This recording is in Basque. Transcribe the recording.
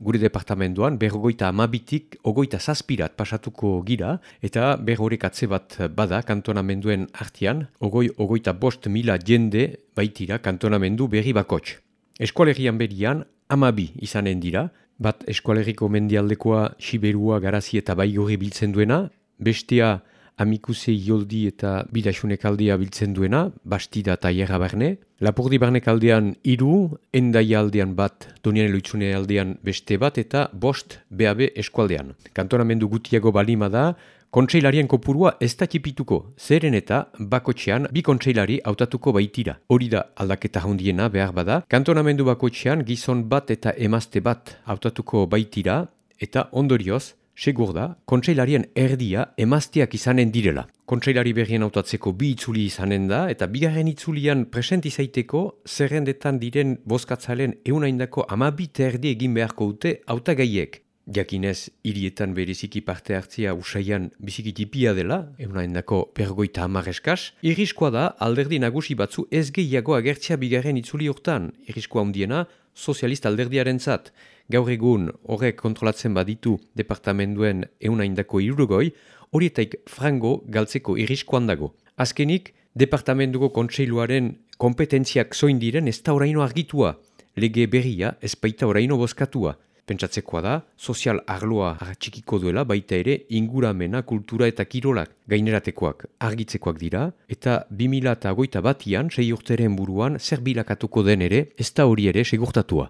gure departamentoan, berrogoita amabitik, ogoita zazpirat pasatuko gira, eta berrorek atze bat bada kantonamenduen artian, ogoi ogoita bost mila jende baitira kantonamendu berri bakots. Eskualerian berian, amabi izanen dira, bat eskualeriko mendialdekoa, siberua, garazi eta baigorri biltzen duena, bestea amikuse ioldi eta bidasunek aldea biltzen duena, bastida eta hierra barne. Lapurdi barnek aldean iru, endai aldean bat, donian eloitzune aldean beste bat, eta bost BAB eskualdean. Kantonamendu gutiago balima da, kontseilarien kopurua ez da tipituko, zeren eta bakotxean bi kontseilari hautatuko baitira. Hori da aldaketa handiena behar bada, kantonamendu bakotxean gizon bat eta emazte bat hautatuko baitira, eta ondorioz, segur da, kontseilarien erdia emazteak izanen direla. Kontseilari berrien autatzeko bi itzuli izanen da, eta bigarren itzulian present izaiteko, zerrendetan diren bozkatzalen eunaindako amabit erdi egin beharko dute autagaiek. Jakinez, hirietan bereziki parte hartzia usaian biziki tipia dela, eunaindako pergoita hamar eskaz, irriskoa da alderdi nagusi batzu ez gehiago agertzia bigarren itzuli hortan, irriskoa hundiena, sozialista alderdiaren zat. Gaur egun horrek kontrolatzen baditu departamentuen eunaindako irurgoi, horietaik frango galtzeko iriskoan dago. Azkenik, departamentuko kontseiluaren kompetentziak zoin diren ez da oraino argitua, lege berria ez baita oraino bozkatua. Pentsatzekoa da, sozial arloa txikiko duela baita ere inguramena, kultura eta kirolak gaineratekoak argitzekoak dira, eta 2008 batian, sei urteren buruan, zer bilakatuko den ere, ez da hori ere segurtatua.